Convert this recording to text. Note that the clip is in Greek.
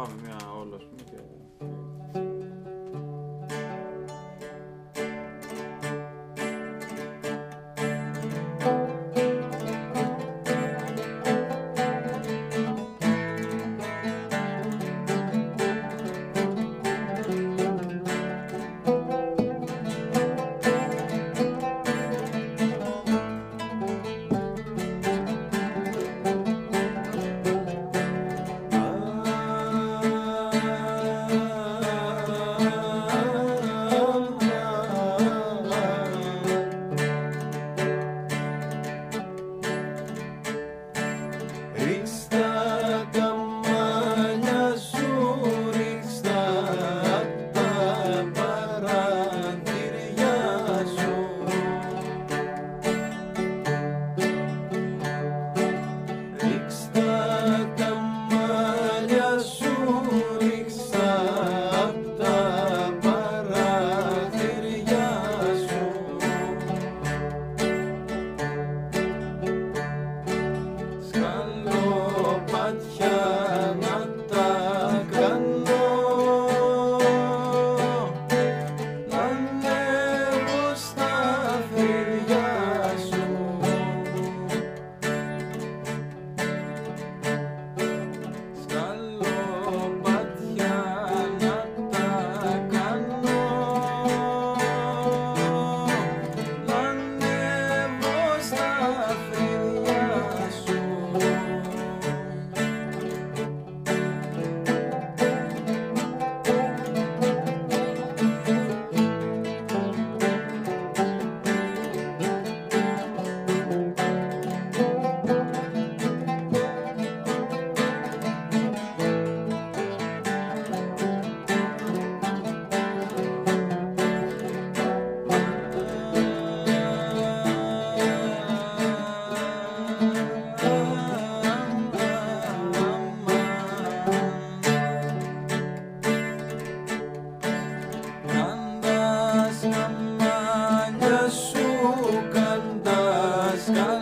πάμε μια όλος, 편 sky.